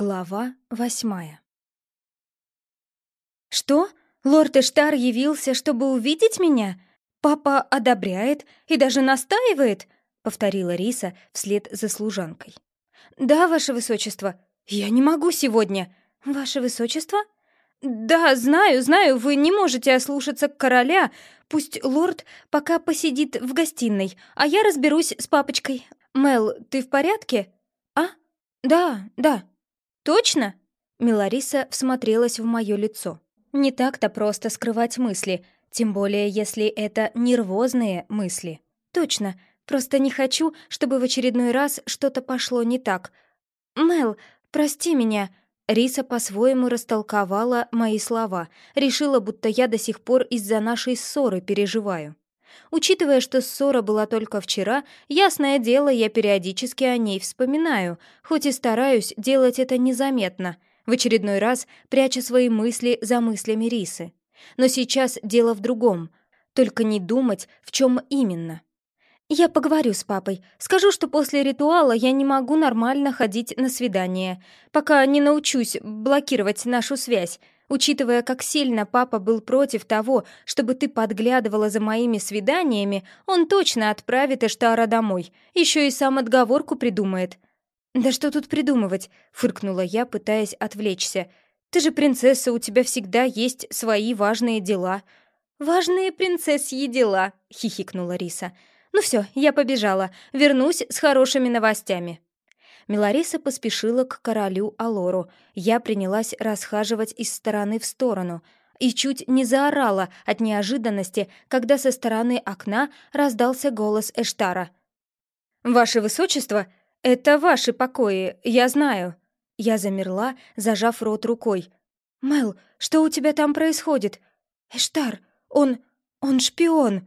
Глава восьмая «Что? Лорд Эштар явился, чтобы увидеть меня? Папа одобряет и даже настаивает?» — повторила Риса вслед за служанкой. «Да, ваше высочество. Я не могу сегодня. Ваше высочество?» «Да, знаю, знаю, вы не можете ослушаться короля. Пусть лорд пока посидит в гостиной, а я разберусь с папочкой. Мел, ты в порядке?» «А? Да, да». «Точно?» Милариса всмотрелась в мое лицо. «Не так-то просто скрывать мысли, тем более если это нервозные мысли. Точно, просто не хочу, чтобы в очередной раз что-то пошло не так. Мел, прости меня». Риса по-своему растолковала мои слова, решила, будто я до сих пор из-за нашей ссоры переживаю. Учитывая, что ссора была только вчера, ясное дело, я периодически о ней вспоминаю, хоть и стараюсь делать это незаметно, в очередной раз пряча свои мысли за мыслями Рисы. Но сейчас дело в другом, только не думать, в чем именно. Я поговорю с папой, скажу, что после ритуала я не могу нормально ходить на свидание, пока не научусь блокировать нашу связь, Учитывая, как сильно папа был против того, чтобы ты подглядывала за моими свиданиями, он точно отправит Эштара домой. Еще и сам отговорку придумает. «Да что тут придумывать?» — фыркнула я, пытаясь отвлечься. «Ты же принцесса, у тебя всегда есть свои важные дела». «Важные принцессьи дела», — хихикнула Риса. «Ну все, я побежала. Вернусь с хорошими новостями». Милариса поспешила к королю Алору. Я принялась расхаживать из стороны в сторону и чуть не заорала от неожиданности, когда со стороны окна раздался голос Эштара. «Ваше высочество, это ваши покои, я знаю». Я замерла, зажав рот рукой. «Мел, что у тебя там происходит?» «Эштар, он... он шпион».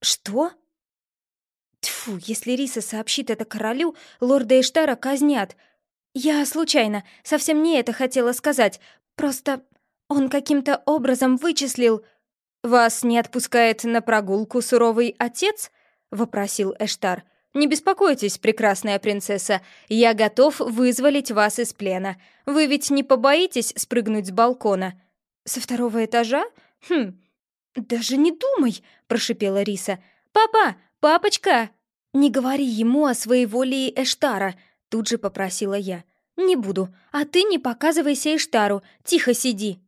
«Что?» Тьфу, если Риса сообщит это королю, лорда Эштара казнят. Я случайно, совсем не это хотела сказать. Просто он каким-то образом вычислил... «Вас не отпускает на прогулку суровый отец?» — вопросил Эштар. «Не беспокойтесь, прекрасная принцесса, я готов вызволить вас из плена. Вы ведь не побоитесь спрыгнуть с балкона?» «Со второго этажа? Хм, даже не думай!» — прошипела Риса. «Папа, папочка!» «Не говори ему о своей воле Эштара», — тут же попросила я. «Не буду, а ты не показывайся Эштару, тихо сиди».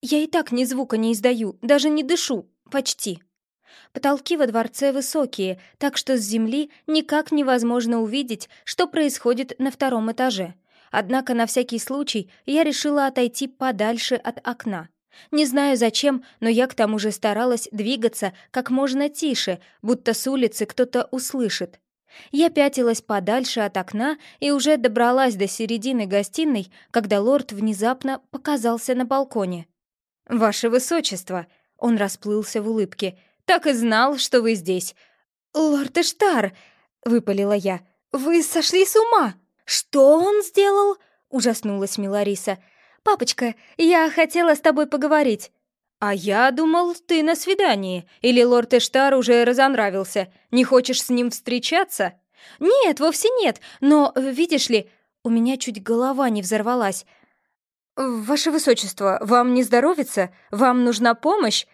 Я и так ни звука не издаю, даже не дышу, почти. Потолки во дворце высокие, так что с земли никак невозможно увидеть, что происходит на втором этаже. Однако на всякий случай я решила отойти подальше от окна. Не знаю зачем, но я к тому же старалась двигаться как можно тише, будто с улицы кто-то услышит. Я пятилась подальше от окна и уже добралась до середины гостиной, когда лорд внезапно показался на балконе. «Ваше высочество!» — он расплылся в улыбке. «Так и знал, что вы здесь!» «Лорд Эштар!» — выпалила я. «Вы сошли с ума!» «Что он сделал?» — ужаснулась Милариса. «Папочка, я хотела с тобой поговорить». «А я думал, ты на свидании, или лорд Эштар уже разонравился. Не хочешь с ним встречаться?» «Нет, вовсе нет, но, видишь ли, у меня чуть голова не взорвалась. «Ваше высочество, вам не здоровится? Вам нужна помощь?»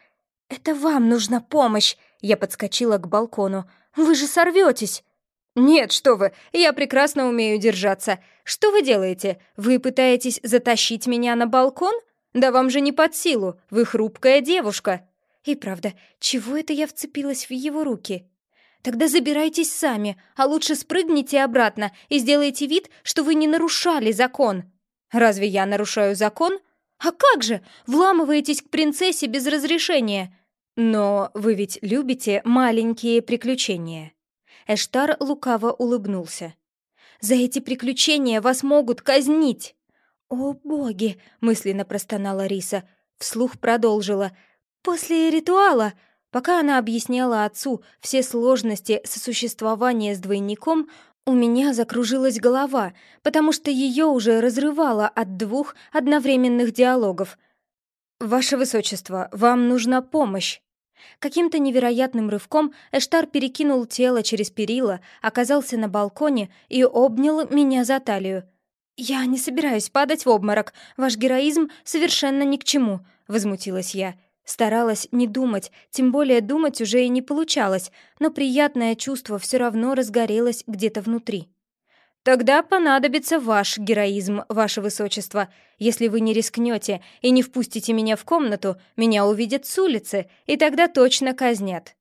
«Это вам нужна помощь!» Я подскочила к балкону. «Вы же сорветесь!» «Нет, что вы, я прекрасно умею держаться. Что вы делаете? Вы пытаетесь затащить меня на балкон? Да вам же не под силу, вы хрупкая девушка». И правда, чего это я вцепилась в его руки? Тогда забирайтесь сами, а лучше спрыгните обратно и сделайте вид, что вы не нарушали закон. Разве я нарушаю закон? А как же? Вламываетесь к принцессе без разрешения. Но вы ведь любите маленькие приключения. Эштар лукаво улыбнулся. «За эти приключения вас могут казнить!» «О, боги!» — мысленно простонала Риса. Вслух продолжила. «После ритуала...» Пока она объясняла отцу все сложности сосуществования с двойником, у меня закружилась голова, потому что ее уже разрывало от двух одновременных диалогов. «Ваше Высочество, вам нужна помощь!» Каким-то невероятным рывком Эштар перекинул тело через перила, оказался на балконе и обнял меня за талию. «Я не собираюсь падать в обморок. Ваш героизм совершенно ни к чему», — возмутилась я. Старалась не думать, тем более думать уже и не получалось, но приятное чувство все равно разгорелось где-то внутри. «Тогда понадобится ваш героизм, ваше высочество. Если вы не рискнете и не впустите меня в комнату, меня увидят с улицы, и тогда точно казнят».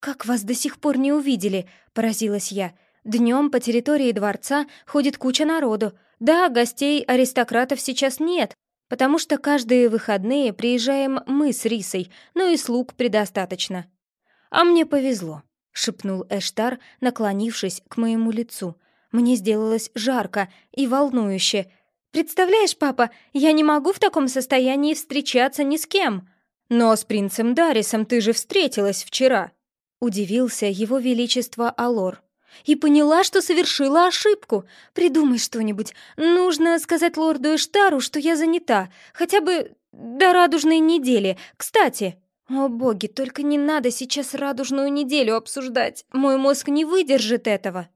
«Как вас до сих пор не увидели?» — поразилась я. «Днем по территории дворца ходит куча народу. Да, гостей аристократов сейчас нет, потому что каждые выходные приезжаем мы с Рисой, но и слуг предостаточно». «А мне повезло», — шепнул Эштар, наклонившись к моему лицу. Мне сделалось жарко и волнующе. «Представляешь, папа, я не могу в таком состоянии встречаться ни с кем!» «Но с принцем Дарисом ты же встретилась вчера!» Удивился его величество Алор. «И поняла, что совершила ошибку. Придумай что-нибудь. Нужно сказать лорду Эштару, что я занята. Хотя бы до радужной недели. Кстати...» «О боги, только не надо сейчас радужную неделю обсуждать. Мой мозг не выдержит этого».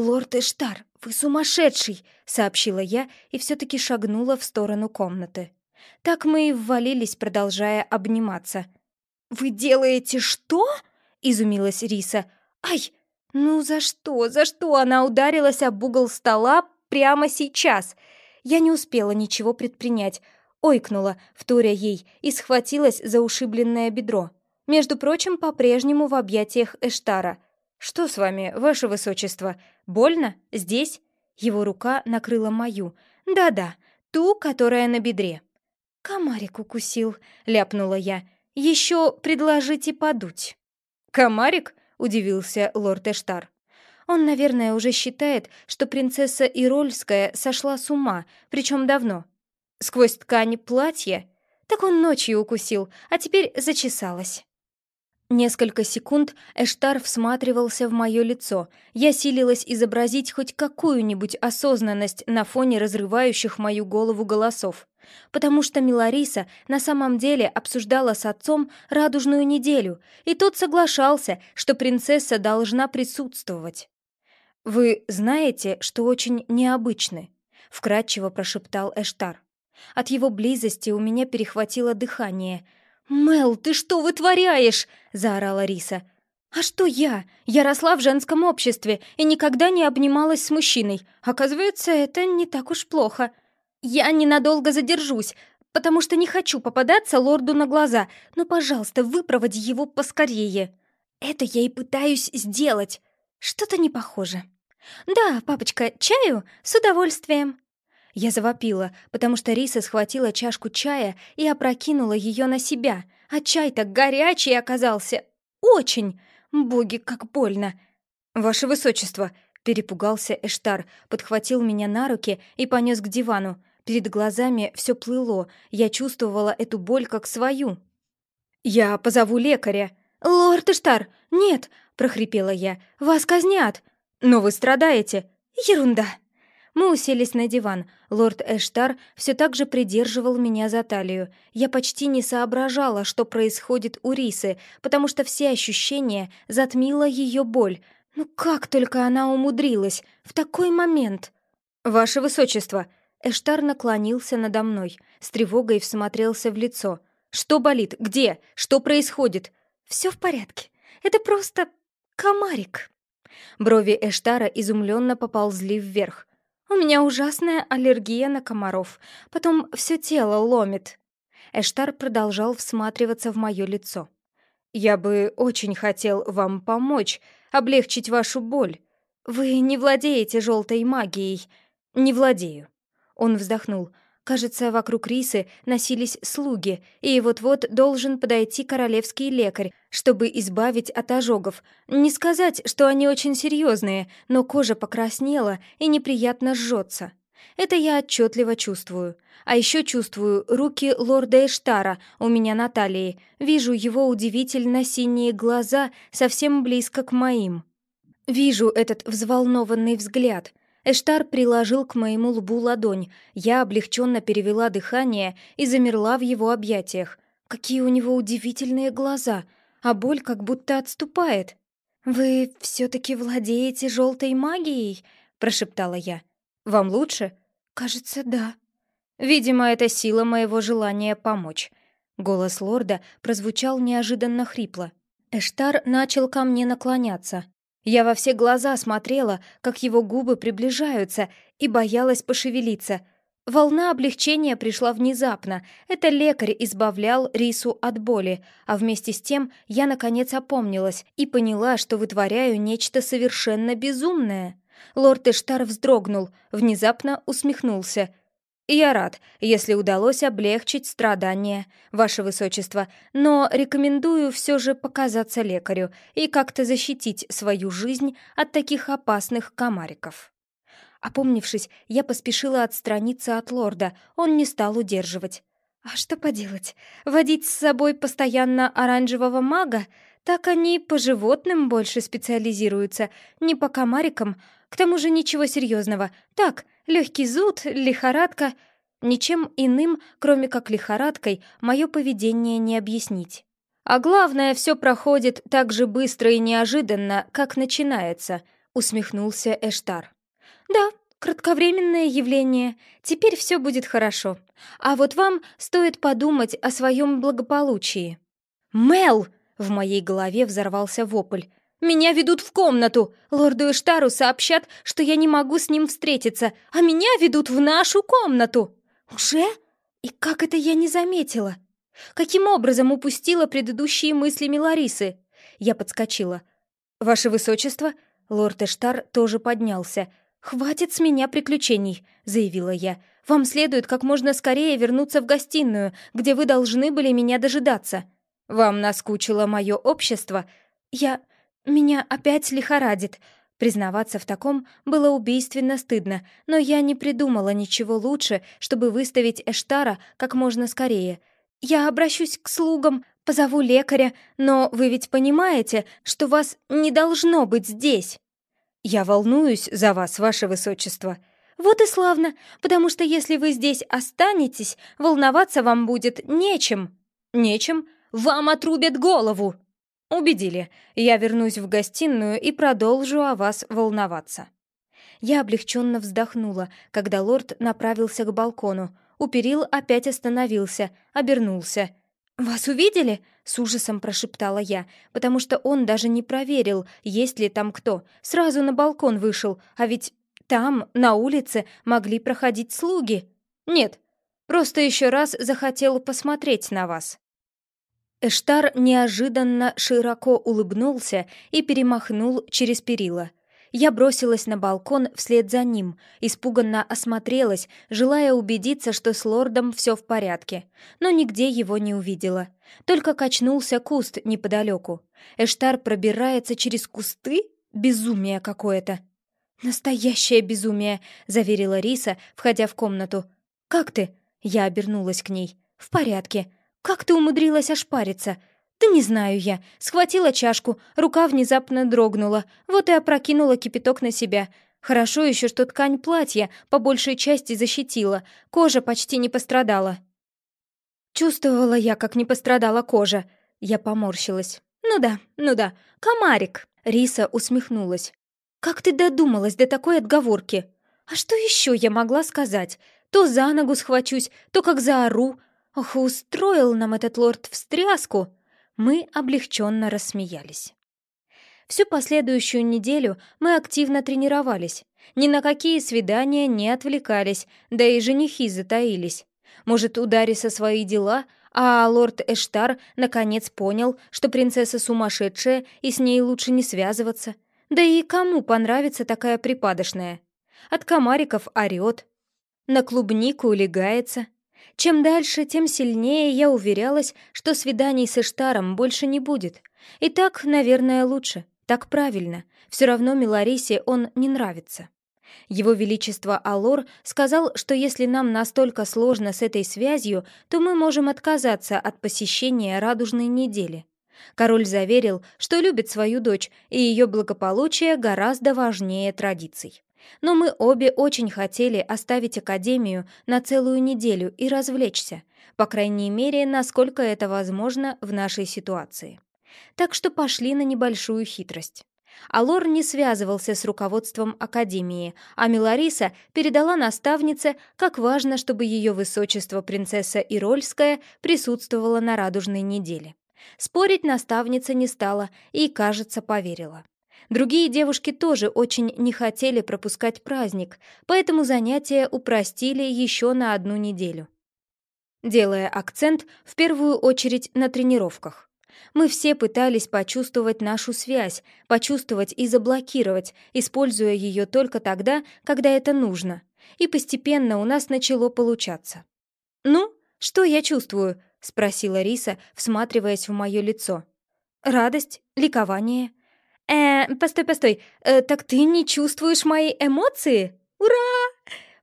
«Лорд Эштар, вы сумасшедший!» — сообщила я и все-таки шагнула в сторону комнаты. Так мы и ввалились, продолжая обниматься. «Вы делаете что?» — изумилась Риса. «Ай! Ну за что? За что она ударилась об угол стола прямо сейчас?» Я не успела ничего предпринять. Ойкнула, вторя ей, и схватилась за ушибленное бедро. Между прочим, по-прежнему в объятиях Эштара — «Что с вами, ваше высочество? Больно? Здесь?» Его рука накрыла мою. «Да-да, ту, которая на бедре». «Комарик укусил», — ляпнула я. «Еще предложите подуть». «Комарик?» — удивился лорд Эштар. «Он, наверное, уже считает, что принцесса Ирольская сошла с ума, причем давно. Сквозь ткань платья? Так он ночью укусил, а теперь зачесалась». Несколько секунд Эштар всматривался в мое лицо. Я силилась изобразить хоть какую-нибудь осознанность на фоне разрывающих мою голову голосов. Потому что Милариса на самом деле обсуждала с отцом радужную неделю, и тот соглашался, что принцесса должна присутствовать. «Вы знаете, что очень необычны», — вкратчиво прошептал Эштар. От его близости у меня перехватило дыхание — «Мел, ты что вытворяешь?» — заорала Риса. «А что я? Я росла в женском обществе и никогда не обнималась с мужчиной. Оказывается, это не так уж плохо. Я ненадолго задержусь, потому что не хочу попадаться лорду на глаза, но, пожалуйста, выпроводи его поскорее. Это я и пытаюсь сделать. Что-то не похоже. Да, папочка, чаю? С удовольствием». Я завопила, потому что Риса схватила чашку чая и опрокинула ее на себя, а чай так горячий оказался. Очень! Боги, как больно! «Ваше высочество!» — перепугался Эштар, подхватил меня на руки и понес к дивану. Перед глазами все плыло, я чувствовала эту боль как свою. «Я позову лекаря!» «Лорд Эштар, нет!» — прохрипела я. «Вас казнят!» «Но вы страдаете!» «Ерунда!» Мы уселись на диван. Лорд Эштар все так же придерживал меня за талию. Я почти не соображала, что происходит у Рисы, потому что все ощущения затмила ее боль. Ну как только она умудрилась в такой момент? «Ваше высочество!» Эштар наклонился надо мной, с тревогой всмотрелся в лицо. «Что болит? Где? Что происходит?» «Все в порядке. Это просто комарик». Брови Эштара изумленно поползли вверх. У меня ужасная аллергия на комаров. Потом все тело ломит». Эштар продолжал всматриваться в мое лицо. «Я бы очень хотел вам помочь, облегчить вашу боль. Вы не владеете желтой магией». «Не владею». Он вздохнул. Кажется, вокруг Рисы носились слуги, и вот-вот должен подойти королевский лекарь, чтобы избавить от ожогов. Не сказать, что они очень серьезные, но кожа покраснела и неприятно жжется. Это я отчетливо чувствую. А еще чувствую руки лорда Эштара у меня на талии. Вижу его удивительно синие глаза совсем близко к моим. Вижу этот взволнованный взгляд — Эштар приложил к моему лбу ладонь. Я облегченно перевела дыхание и замерла в его объятиях. Какие у него удивительные глаза, а боль как будто отступает. «Вы все-таки владеете желтой магией?» — прошептала я. Вам лучше?» «Кажется, да». «Видимо, это сила моего желания помочь». Голос лорда прозвучал неожиданно хрипло. Эштар начал ко мне наклоняться. Я во все глаза смотрела, как его губы приближаются, и боялась пошевелиться. Волна облегчения пришла внезапно. Это лекарь избавлял Рису от боли, а вместе с тем я, наконец, опомнилась и поняла, что вытворяю нечто совершенно безумное. Лорд Эштар вздрогнул, внезапно усмехнулся. «Я рад, если удалось облегчить страдания, ваше высочество, но рекомендую все же показаться лекарю и как-то защитить свою жизнь от таких опасных комариков». Опомнившись, я поспешила отстраниться от лорда, он не стал удерживать. «А что поделать? Водить с собой постоянно оранжевого мага? Так они по животным больше специализируются, не по комарикам, к тому же ничего серьезного. Так, легкий зуд, лихорадка. Ничем иным, кроме как лихорадкой, мое поведение не объяснить. А главное, все проходит так же быстро и неожиданно, как начинается, усмехнулся Эштар. Да, кратковременное явление. Теперь все будет хорошо. А вот вам стоит подумать о своем благополучии. Мел! В моей голове взорвался вопль. Меня ведут в комнату. Лорду Эштару сообщат, что я не могу с ним встретиться, а меня ведут в нашу комнату. Уже? И как это я не заметила? Каким образом упустила предыдущие мысли Миларисы? Я подскочила. «Ваше высочество?» Лорд Эштар тоже поднялся. «Хватит с меня приключений», — заявила я. «Вам следует как можно скорее вернуться в гостиную, где вы должны были меня дожидаться. Вам наскучило мое общество? Я... Меня опять лихорадит. Признаваться в таком было убийственно стыдно, но я не придумала ничего лучше, чтобы выставить Эштара как можно скорее. Я обращусь к слугам, позову лекаря, но вы ведь понимаете, что вас не должно быть здесь. Я волнуюсь за вас, ваше высочество. Вот и славно, потому что если вы здесь останетесь, волноваться вам будет нечем. Нечем? Вам отрубят голову. «Убедили. Я вернусь в гостиную и продолжу о вас волноваться». Я облегченно вздохнула, когда лорд направился к балкону. У перил опять остановился, обернулся. «Вас увидели?» — с ужасом прошептала я, потому что он даже не проверил, есть ли там кто. Сразу на балкон вышел, а ведь там, на улице, могли проходить слуги. «Нет, просто еще раз захотел посмотреть на вас». Эштар неожиданно широко улыбнулся и перемахнул через перила. Я бросилась на балкон вслед за ним, испуганно осмотрелась, желая убедиться, что с лордом все в порядке, но нигде его не увидела. Только качнулся куст неподалеку. Эштар пробирается через кусты? Безумие какое-то. «Настоящее безумие», — заверила Риса, входя в комнату. «Как ты?» — я обернулась к ней. «В порядке. «Как ты умудрилась ошпариться?» «Да не знаю я. Схватила чашку, рука внезапно дрогнула, вот и опрокинула кипяток на себя. Хорошо еще, что ткань платья по большей части защитила, кожа почти не пострадала». Чувствовала я, как не пострадала кожа. Я поморщилась. «Ну да, ну да, комарик!» Риса усмехнулась. «Как ты додумалась до такой отговорки? А что еще я могла сказать? То за ногу схвачусь, то как заору, Ох, устроил нам этот лорд встряску!» Мы облегченно рассмеялись. Всю последующую неделю мы активно тренировались. Ни на какие свидания не отвлекались, да и женихи затаились. Может, у Дариса свои дела, а лорд Эштар наконец понял, что принцесса сумасшедшая и с ней лучше не связываться. Да и кому понравится такая припадочная? От комариков орёт, на клубнику улегается, чем дальше, тем сильнее я уверялась, что свиданий с Иштаром больше не будет. И так, наверное, лучше. Так правильно. Все равно Миларисе он не нравится. Его Величество Алор сказал, что если нам настолько сложно с этой связью, то мы можем отказаться от посещения радужной недели. Король заверил, что любит свою дочь, и ее благополучие гораздо важнее традиций. Но мы обе очень хотели оставить Академию на целую неделю и развлечься, по крайней мере, насколько это возможно в нашей ситуации. Так что пошли на небольшую хитрость. Алор не связывался с руководством Академии, а Милариса передала наставнице, как важно, чтобы ее высочество принцесса Ирольская присутствовала на радужной неделе. Спорить наставница не стала и, кажется, поверила. Другие девушки тоже очень не хотели пропускать праздник, поэтому занятия упростили еще на одну неделю. Делая акцент в первую очередь на тренировках. Мы все пытались почувствовать нашу связь, почувствовать и заблокировать, используя ее только тогда, когда это нужно. И постепенно у нас начало получаться. «Ну, что я чувствую?» — спросила Риса, всматриваясь в мое лицо. «Радость, ликование». «Э, постой, постой, э, так ты не чувствуешь мои эмоции? Ура!»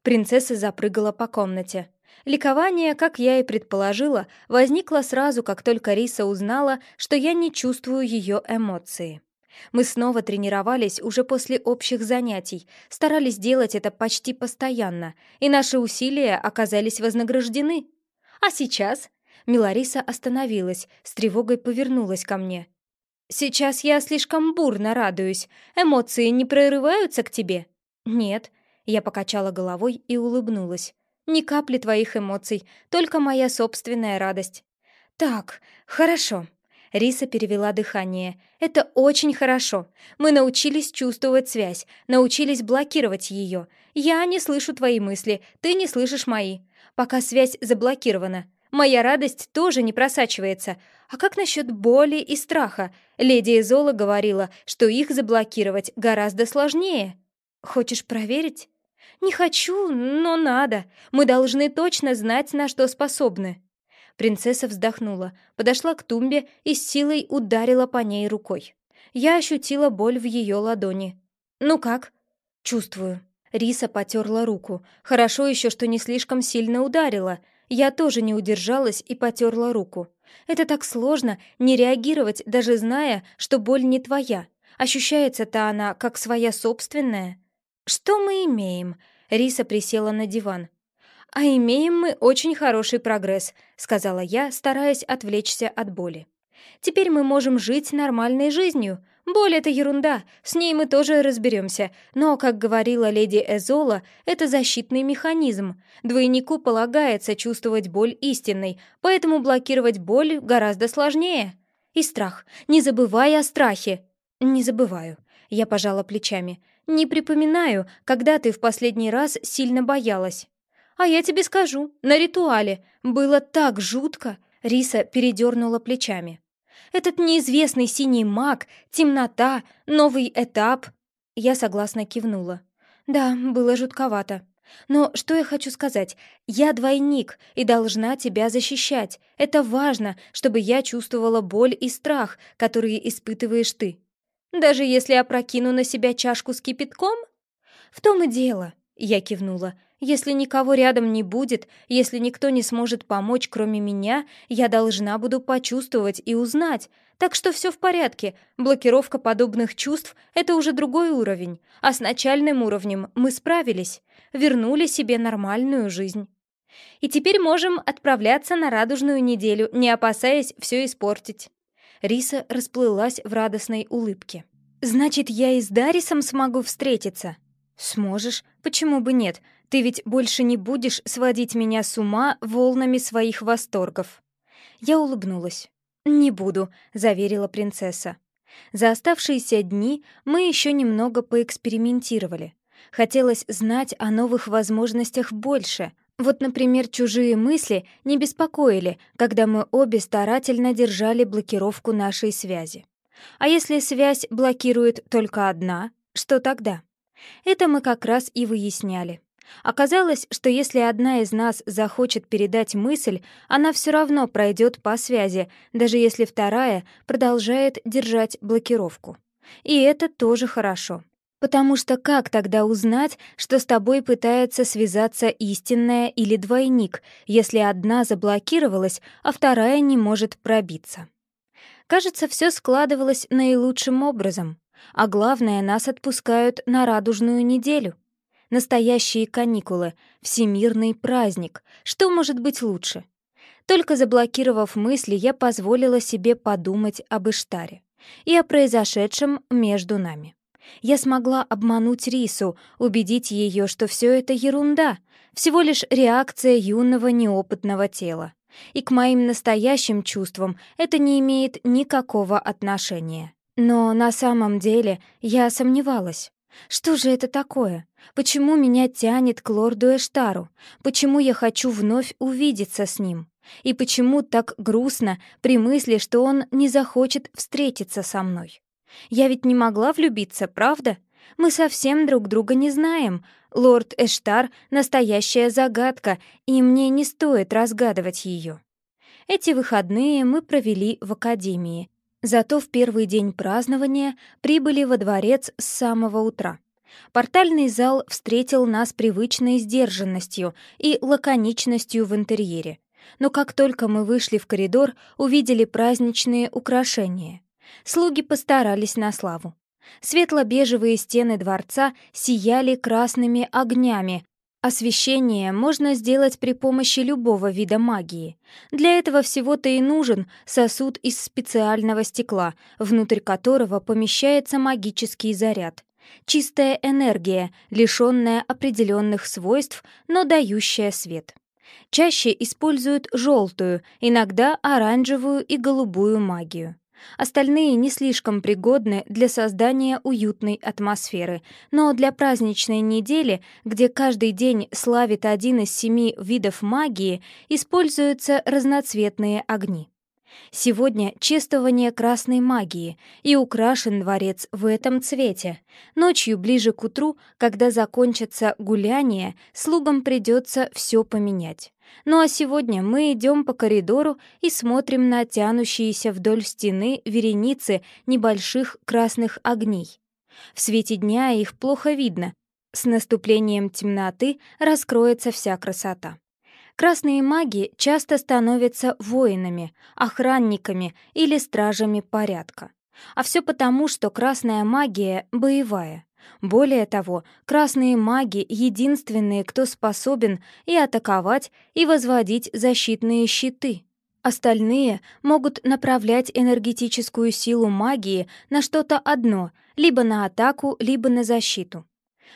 Принцесса запрыгала по комнате. Ликование, как я и предположила, возникло сразу, как только Риса узнала, что я не чувствую ее эмоции. Мы снова тренировались уже после общих занятий, старались делать это почти постоянно, и наши усилия оказались вознаграждены. А сейчас Милариса остановилась, с тревогой повернулась ко мне. «Сейчас я слишком бурно радуюсь. Эмоции не прорываются к тебе?» «Нет». Я покачала головой и улыбнулась. Ни капли твоих эмоций, только моя собственная радость. Так, хорошо. Риса перевела дыхание. Это очень хорошо. Мы научились чувствовать связь, научились блокировать ее. Я не слышу твои мысли, ты не слышишь мои. Пока связь заблокирована. Моя радость тоже не просачивается. А как насчет боли и страха? Леди Изола говорила, что их заблокировать гораздо сложнее. Хочешь проверить? «Не хочу, но надо. Мы должны точно знать, на что способны». Принцесса вздохнула, подошла к тумбе и с силой ударила по ней рукой. Я ощутила боль в ее ладони. «Ну как?» «Чувствую». Риса потерла руку. Хорошо еще, что не слишком сильно ударила. Я тоже не удержалась и потерла руку. Это так сложно, не реагировать, даже зная, что боль не твоя. Ощущается-то она как своя собственная. «Что мы имеем?» Риса присела на диван. «А имеем мы очень хороший прогресс», — сказала я, стараясь отвлечься от боли. «Теперь мы можем жить нормальной жизнью. Боль — это ерунда, с ней мы тоже разберемся. Но, как говорила леди Эзола, это защитный механизм. Двойнику полагается чувствовать боль истинной, поэтому блокировать боль гораздо сложнее. И страх. Не забывай о страхе». «Не забываю», — я пожала плечами. Не припоминаю, когда ты в последний раз сильно боялась. А я тебе скажу, на ритуале. Было так жутко. Риса передернула плечами. Этот неизвестный синий маг, темнота, новый этап. Я согласно кивнула. Да, было жутковато. Но что я хочу сказать? Я двойник и должна тебя защищать. Это важно, чтобы я чувствовала боль и страх, которые испытываешь ты. Даже если опрокину на себя чашку с кипятком? В том и дело, я кивнула. Если никого рядом не будет, если никто не сможет помочь, кроме меня, я должна буду почувствовать и узнать. Так что все в порядке. Блокировка подобных чувств — это уже другой уровень. А с начальным уровнем мы справились. Вернули себе нормальную жизнь. И теперь можем отправляться на радужную неделю, не опасаясь все испортить. Риса расплылась в радостной улыбке. «Значит, я и с Дарисом смогу встретиться?» «Сможешь. Почему бы нет? Ты ведь больше не будешь сводить меня с ума волнами своих восторгов». Я улыбнулась. «Не буду», — заверила принцесса. За оставшиеся дни мы еще немного поэкспериментировали. Хотелось знать о новых возможностях больше — вот, например, чужие мысли не беспокоили, когда мы обе старательно держали блокировку нашей связи. А если связь блокирует только одна, что тогда? Это мы как раз и выясняли. Оказалось, что если одна из нас захочет передать мысль, она все равно пройдет по связи, даже если вторая продолжает держать блокировку. И это тоже хорошо. Потому что как тогда узнать, что с тобой пытается связаться истинная или двойник, если одна заблокировалась, а вторая не может пробиться? Кажется, все складывалось наилучшим образом. А главное, нас отпускают на радужную неделю. Настоящие каникулы, всемирный праздник. Что может быть лучше? Только заблокировав мысли, я позволила себе подумать об Иштаре. и о произошедшем между нами. Я смогла обмануть Рису, убедить ее, что все это ерунда, всего лишь реакция юного неопытного тела. И к моим настоящим чувствам это не имеет никакого отношения. Но на самом деле я сомневалась. Что же это такое? Почему меня тянет к лорду Эштару? Почему я хочу вновь увидеться с ним? И почему так грустно при мысли, что он не захочет встретиться со мной? Я ведь не могла влюбиться, правда? Мы совсем друг друга не знаем. Лорд Эштар — настоящая загадка, и мне не стоит разгадывать ее. Эти выходные мы провели в академии. Зато в первый день празднования прибыли во дворец с самого утра. Портальный зал встретил нас привычной сдержанностью и лаконичностью в интерьере. Но как только мы вышли в коридор, увидели праздничные украшения. Слуги постарались на славу. Светло-бежевые стены дворца сияли красными огнями. Освещение можно сделать при помощи любого вида магии. Для этого всего-то и нужен сосуд из специального стекла, внутрь которого помещается магический заряд. Чистая энергия, лишенная определенных свойств, но дающая свет. Чаще используют желтую, иногда оранжевую и голубую магию. Остальные не слишком пригодны для создания уютной атмосферы, но для праздничной недели, где каждый день славит один из семи видов магии, используются разноцветные огни. Сегодня чествование красной магии, и украшен дворец в этом цвете. Ночью, ближе к утру, когда закончатся гуляния, слугам придется все поменять. Ну а сегодня мы идем по коридору и смотрим на тянущиеся вдоль стены вереницы небольших красных огней. В свете дня их плохо видно. С наступлением темноты раскроется вся красота. Красные маги часто становятся воинами, охранниками или стражами порядка. А все потому, что красная магия боевая. Более того, красные маги — единственные, кто способен и атаковать, и возводить защитные щиты. Остальные могут направлять энергетическую силу магии на что-то одно, либо на атаку, либо на защиту.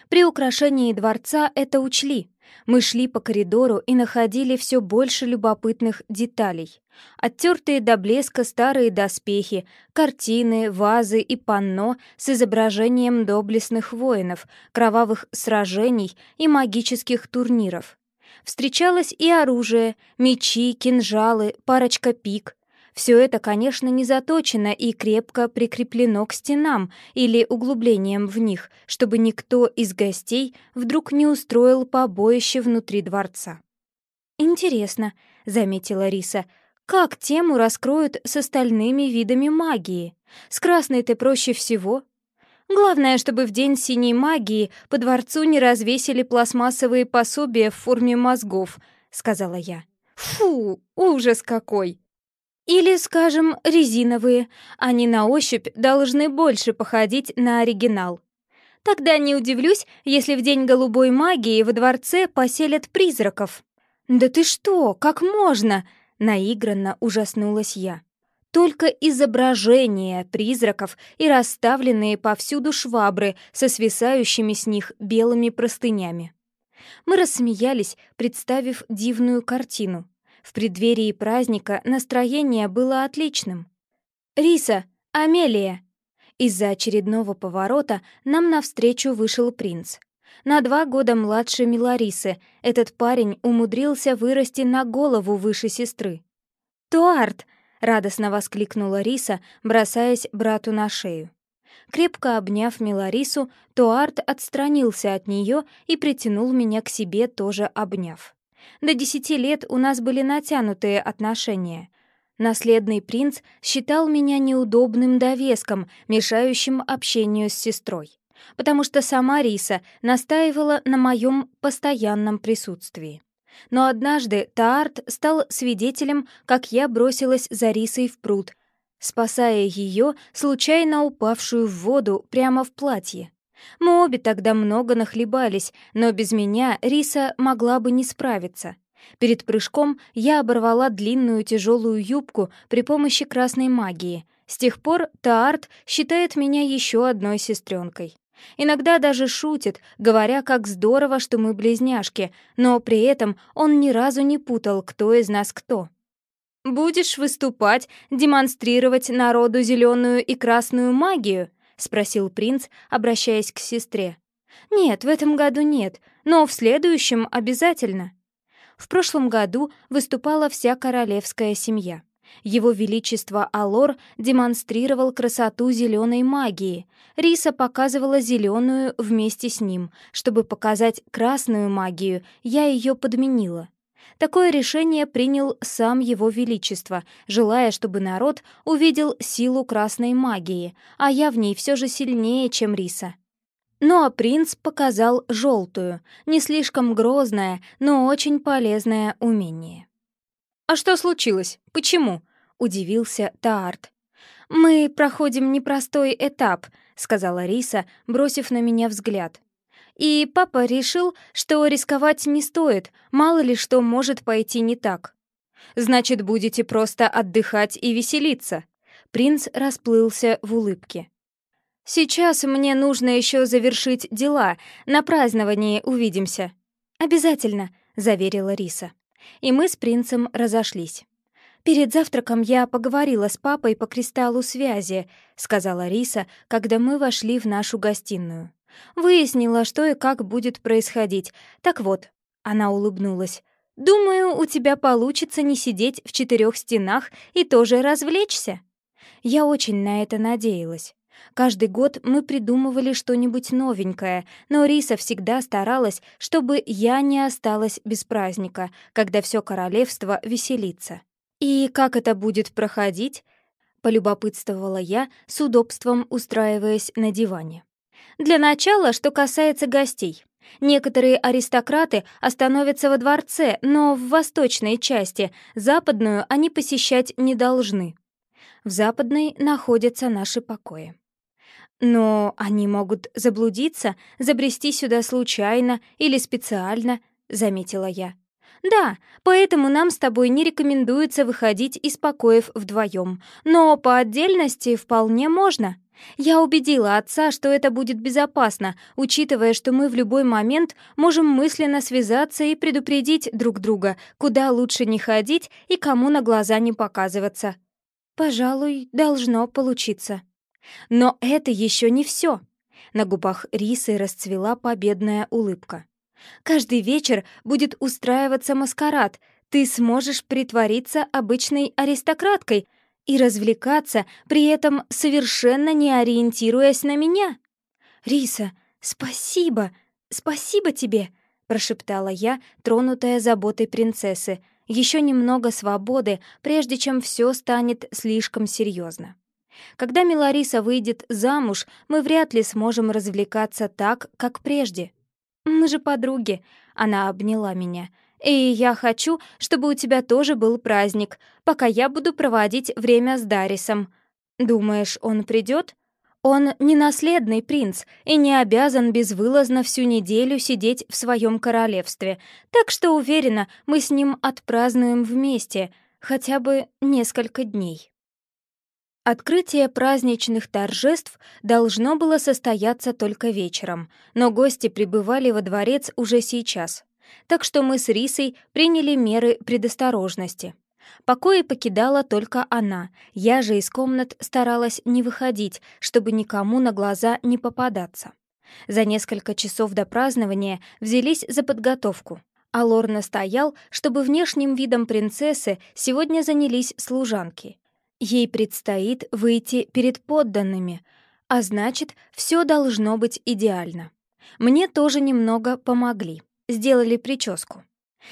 При украшении дворца это учли. Мы шли по коридору и находили все больше любопытных деталей. Оттертые до блеска старые доспехи, картины, вазы и панно с изображением доблестных воинов, кровавых сражений и магических турниров. Встречалось и оружие, мечи, кинжалы, парочка пик, все это, конечно, не заточено и крепко прикреплено к стенам или углублениям в них, чтобы никто из гостей вдруг не устроил побоище внутри дворца. «Интересно», — заметила Риса, — «как тему раскроют с остальными видами магии? С красной-то проще всего». «Главное, чтобы в день синей магии по дворцу не развесили пластмассовые пособия в форме мозгов», — сказала я. «Фу, ужас какой!» Или, скажем, резиновые. Они на ощупь должны больше походить на оригинал. Тогда не удивлюсь, если в день голубой магии во дворце поселят призраков. «Да ты что, как можно?» — наигранно ужаснулась я. Только изображения призраков и расставленные повсюду швабры со свисающими с них белыми простынями. Мы рассмеялись, представив дивную картину. В преддверии праздника настроение было отличным. «Риса! Амелия!» Из-за очередного поворота нам навстречу вышел принц. На два года младше Миларисы этот парень умудрился вырасти на голову выше сестры. «Туарт!» — радостно воскликнула Риса, бросаясь брату на шею. Крепко обняв Миларису, Туарт отстранился от нее и притянул меня к себе, тоже обняв. До десяти лет у нас были натянутые отношения. Наследный принц считал меня неудобным довеском, мешающим общению с сестрой, потому что сама Риса настаивала на моем постоянном присутствии. Но однажды Таарт стал свидетелем, как я бросилась за Рисой в пруд, спасая ее, случайно упавшую в воду прямо в платье. Мы обе тогда много нахлебались, но без меня Риса могла бы не справиться. Перед прыжком я оборвала длинную тяжелую юбку при помощи красной магии. С тех пор Таарт считает меня еще одной сестренкой. Иногда даже шутит, говоря, как здорово, что мы близняшки, но при этом он ни разу не путал, кто из нас кто. «Будешь выступать, демонстрировать народу зеленую и красную магию?» — спросил принц, обращаясь к сестре. «Нет, в этом году нет, но в следующем обязательно». В прошлом году выступала вся королевская семья. Его Величество Алор демонстрировал красоту зеленой магии. Риса показывала зеленую вместе с ним. Чтобы показать красную магию, я ее подменила. Такое решение принял сам Его Величество, желая, чтобы народ увидел силу красной магии, а я в ней все же сильнее, чем Риса. Ну а принц показал желтую, не слишком грозное, но очень полезное умение. «А что случилось? Почему?» — удивился Таарт. «Мы проходим непростой этап», — сказала Риса, бросив на меня взгляд. «И папа решил, что рисковать не стоит, мало ли что может пойти не так». «Значит, будете просто отдыхать и веселиться?» Принц расплылся в улыбке. «Сейчас мне нужно еще завершить дела. На праздновании увидимся». «Обязательно», — заверила Риса и мы с принцем разошлись. «Перед завтраком я поговорила с папой по кристаллу связи», — сказала Риса, когда мы вошли в нашу гостиную. «Выяснила, что и как будет происходить. Так вот», — она улыбнулась, «думаю, у тебя получится не сидеть в четырех стенах и тоже развлечься». Я очень на это надеялась. Каждый год мы придумывали что-нибудь новенькое, но Риса всегда старалась, чтобы я не осталась без праздника, когда все королевство веселится. «И как это будет проходить?» — полюбопытствовала я, с удобством устраиваясь на диване. «Для начала, что касается гостей. Некоторые аристократы остановятся во дворце, но в восточной части, западную они посещать не должны. В западной находятся наши покои. Но они могут заблудиться, забрести сюда случайно или специально, заметила я. Да, поэтому нам с тобой не рекомендуется выходить из покоев вдвоем, но по отдельности вполне можно. Я убедила отца, что это будет безопасно, учитывая, что мы в любой момент можем мысленно связаться и предупредить друг друга, куда лучше не ходить и кому на глаза не показываться. Пожалуй, должно получиться. Но это еще не все. На губах Рисы расцвела победная улыбка. Каждый вечер будет устраиваться маскарад. Ты сможешь притвориться обычной аристократкой и развлекаться, при этом совершенно не ориентируясь на меня. «Риса, спасибо! Спасибо тебе!» — прошептала я, тронутая заботой принцессы. Еще немного свободы, прежде чем все станет слишком серьезно. Когда Милариса выйдет замуж, мы вряд ли сможем развлекаться так, как прежде. Мы же подруги, она обняла меня. И я хочу, чтобы у тебя тоже был праздник, пока я буду проводить время с Дарисом. Думаешь, он придет? Он не наследный принц и не обязан безвылазно всю неделю сидеть в своем королевстве, так что уверена, мы с ним отпразднуем вместе, хотя бы несколько дней. Открытие праздничных торжеств должно было состояться только вечером, но гости прибывали во дворец уже сейчас. Так что мы с Рисой приняли меры предосторожности. Покои покидала только она, я же из комнат старалась не выходить, чтобы никому на глаза не попадаться. За несколько часов до празднования взялись за подготовку. А Лор настоял, чтобы внешним видом принцессы сегодня занялись служанки — Ей предстоит выйти перед подданными, а значит, все должно быть идеально. Мне тоже немного помогли, сделали прическу.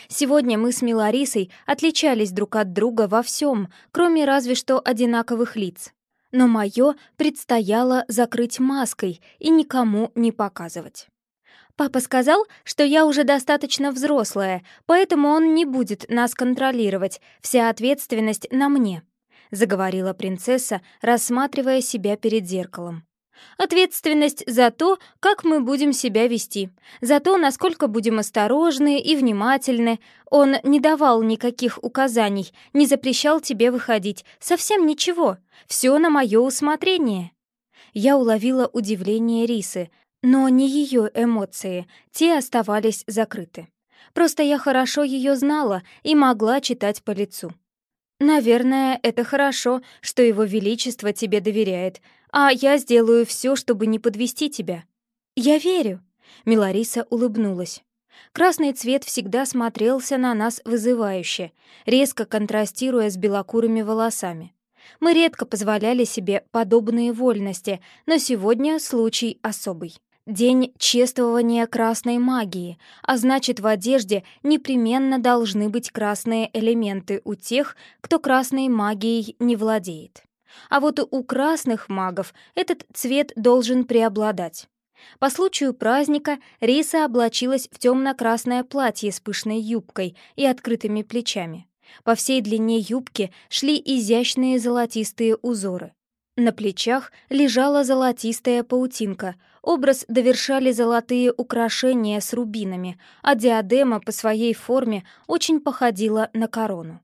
Сегодня мы с Миларисой отличались друг от друга во всем, кроме разве что одинаковых лиц. Но мое предстояло закрыть маской и никому не показывать. Папа сказал, что я уже достаточно взрослая, поэтому он не будет нас контролировать, вся ответственность на мне. — заговорила принцесса, рассматривая себя перед зеркалом. Ответственность за то, как мы будем себя вести, за то, насколько будем осторожны и внимательны. Он не давал никаких указаний, не запрещал тебе выходить, совсем ничего. Все на мое усмотрение. Я уловила удивление Рисы, но не ее эмоции, те оставались закрыты. Просто я хорошо ее знала и могла читать по лицу. «Наверное, это хорошо, что Его Величество тебе доверяет, а я сделаю все, чтобы не подвести тебя». «Я верю», — Милариса улыбнулась. Красный цвет всегда смотрелся на нас вызывающе, резко контрастируя с белокурыми волосами. Мы редко позволяли себе подобные вольности, но сегодня случай особый. День чествования красной магии, а значит, в одежде непременно должны быть красные элементы у тех, кто красной магией не владеет. А вот у красных магов этот цвет должен преобладать. По случаю праздника Риса облачилась в темно-красное платье с пышной юбкой и открытыми плечами. По всей длине юбки шли изящные золотистые узоры. На плечах лежала золотистая паутинка, образ довершали золотые украшения с рубинами, а диадема по своей форме очень походила на корону.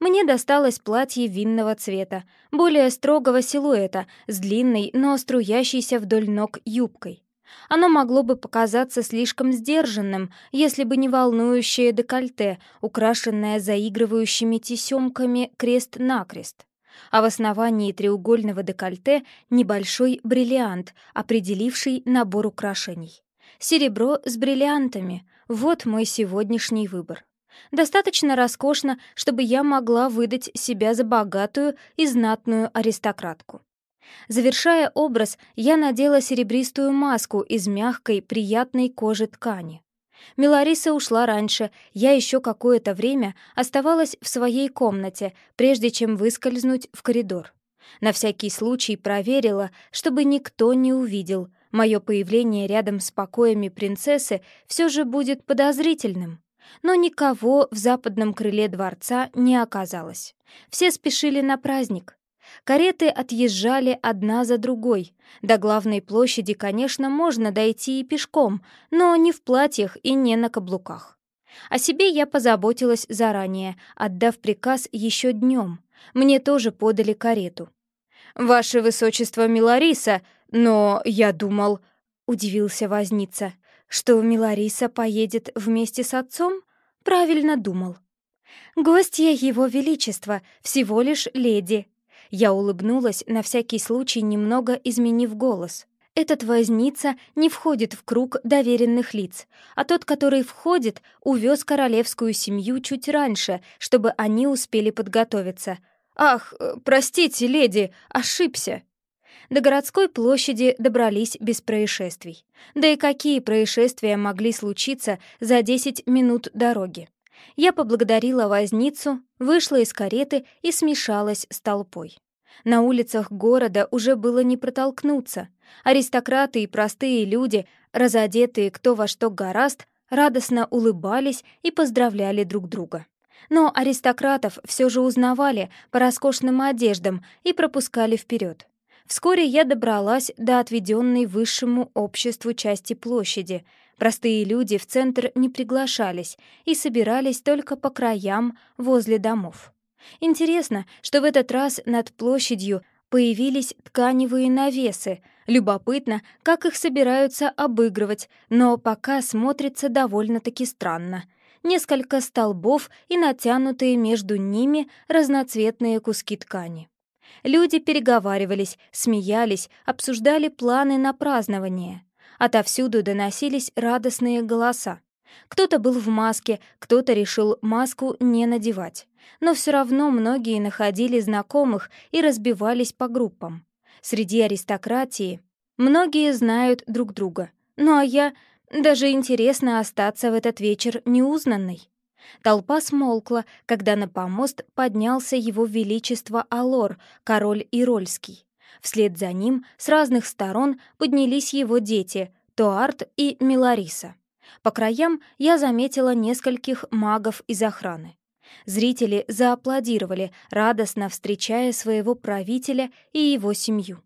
Мне досталось платье винного цвета, более строгого силуэта, с длинной, но струящейся вдоль ног юбкой. Оно могло бы показаться слишком сдержанным, если бы не волнующее декольте, украшенное заигрывающими тесемками крест-накрест а в основании треугольного декольте небольшой бриллиант, определивший набор украшений. Серебро с бриллиантами — вот мой сегодняшний выбор. Достаточно роскошно, чтобы я могла выдать себя за богатую и знатную аристократку. Завершая образ, я надела серебристую маску из мягкой, приятной кожи ткани. Милариса ушла раньше, я еще какое-то время оставалась в своей комнате, прежде чем выскользнуть в коридор. На всякий случай проверила, чтобы никто не увидел. Мое появление рядом с покоями принцессы все же будет подозрительным. Но никого в западном крыле дворца не оказалось. Все спешили на праздник. Кареты отъезжали одна за другой. До главной площади, конечно, можно дойти и пешком, но не в платьях и не на каблуках. О себе я позаботилась заранее, отдав приказ еще днем. Мне тоже подали карету. «Ваше высочество Милариса, но я думал...» — удивился возница. «Что Милариса поедет вместе с отцом?» «Правильно думал». «Гостья его величества, всего лишь леди», я улыбнулась, на всякий случай немного изменив голос. Этот возница не входит в круг доверенных лиц, а тот, который входит, увез королевскую семью чуть раньше, чтобы они успели подготовиться. «Ах, э, простите, леди, ошибся!» До городской площади добрались без происшествий. Да и какие происшествия могли случиться за 10 минут дороги? Я поблагодарила возницу, вышла из кареты и смешалась с толпой. На улицах города уже было не протолкнуться. Аристократы и простые люди, разодетые кто во что гораст, радостно улыбались и поздравляли друг друга. Но аристократов все же узнавали по роскошным одеждам и пропускали вперед. Вскоре я добралась до отведенной высшему обществу части площади. Простые люди в центр не приглашались и собирались только по краям возле домов. Интересно, что в этот раз над площадью появились тканевые навесы. Любопытно, как их собираются обыгрывать, но пока смотрится довольно-таки странно. Несколько столбов и натянутые между ними разноцветные куски ткани. Люди переговаривались, смеялись, обсуждали планы на празднование. Отовсюду доносились радостные голоса. Кто-то был в маске, кто-то решил маску не надевать. Но все равно многие находили знакомых и разбивались по группам. Среди аристократии многие знают друг друга. Ну а я... Даже интересно остаться в этот вечер неузнанной. Толпа смолкла, когда на помост поднялся его величество Алор, король Ирольский. Вслед за ним с разных сторон поднялись его дети, Туарт и Милариса. По краям я заметила нескольких магов из охраны. Зрители зааплодировали, радостно встречая своего правителя и его семью.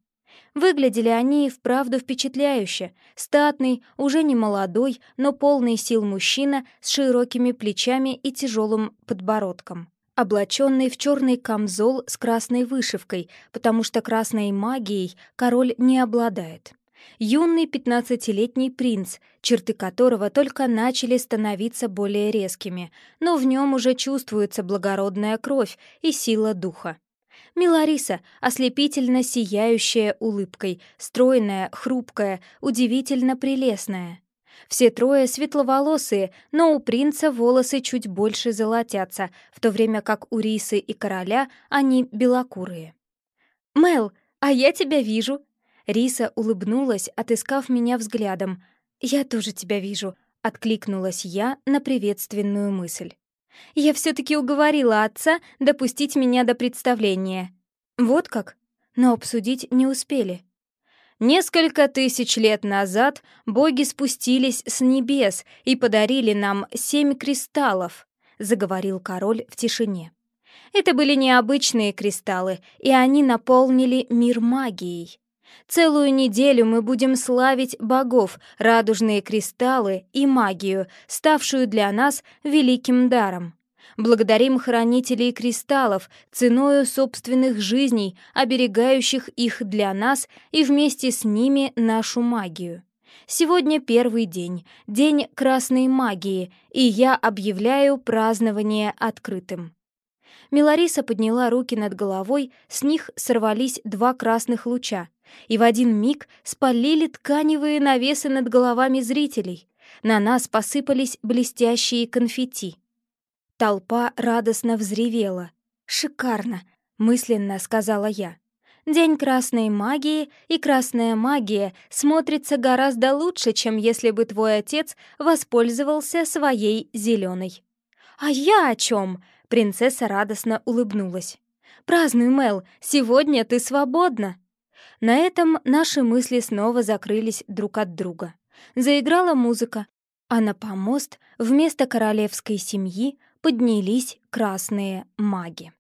Выглядели они вправду впечатляюще. Статный, уже не молодой, но полный сил мужчина с широкими плечами и тяжелым подбородком. Облаченный в черный камзол с красной вышивкой, потому что красной магией король не обладает. Юный пятнадцатилетний принц, черты которого только начали становиться более резкими, но в нем уже чувствуется благородная кровь и сила духа. Милариса, ослепительно сияющая улыбкой, стройная, хрупкая, удивительно прелестная. Все трое светловолосые, но у принца волосы чуть больше золотятся, в то время как у Рисы и короля они белокурые. «Мел, а я тебя вижу!» Риса улыбнулась, отыскав меня взглядом. «Я тоже тебя вижу», — откликнулась я на приветственную мысль. Я все-таки уговорила отца допустить меня до представления. Вот как? Но обсудить не успели. Несколько тысяч лет назад боги спустились с небес и подарили нам семь кристаллов, заговорил король в тишине. Это были необычные кристаллы, и они наполнили мир магией. Целую неделю мы будем славить богов, радужные кристаллы и магию, ставшую для нас великим даром. Благодарим хранителей кристаллов ценою собственных жизней, оберегающих их для нас и вместе с ними нашу магию. Сегодня первый день, день красной магии, и я объявляю празднование открытым. Милариса подняла руки над головой, с них сорвались два красных луча, и в один миг спалили тканевые навесы над головами зрителей. На нас посыпались блестящие конфетти. Толпа радостно взревела. «Шикарно!» — мысленно сказала я. День красной магии и красная магия смотрится гораздо лучше, чем если бы твой отец воспользовался своей зеленой. «А я о чем?» — принцесса радостно улыбнулась. «Празднуй, Мел, сегодня ты свободна!» На этом наши мысли снова закрылись друг от друга. Заиграла музыка, а на помост вместо королевской семьи поднялись красные маги.